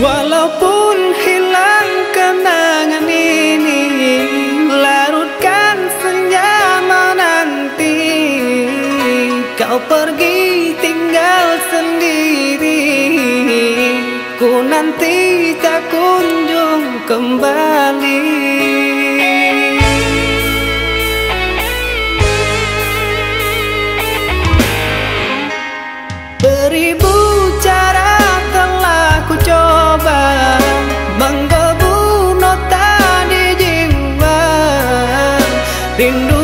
Walaupun hilang kenangan ini Larutkan senja menanti Kau pergi tinggal sendiri Ku nanti tak kunjung kembali They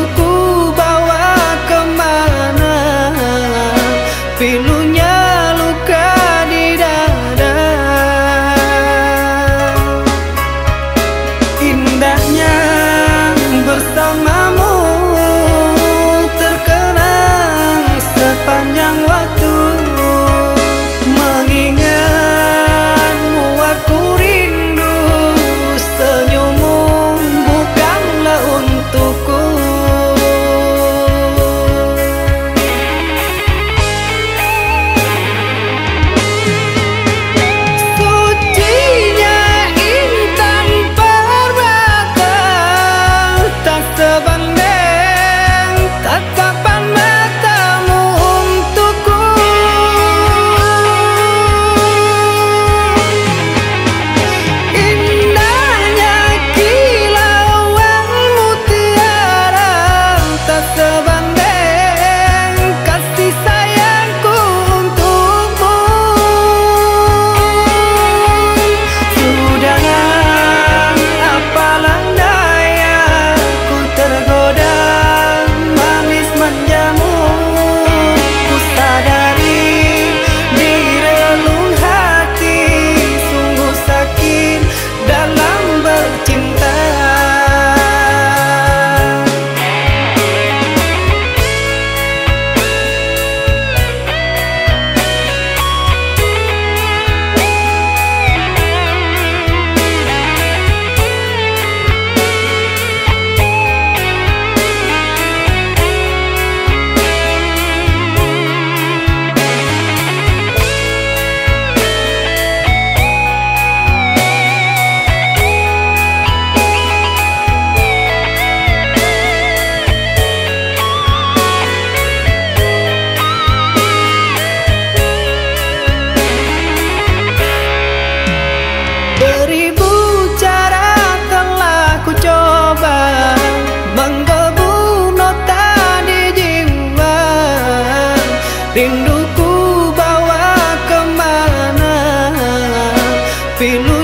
pelo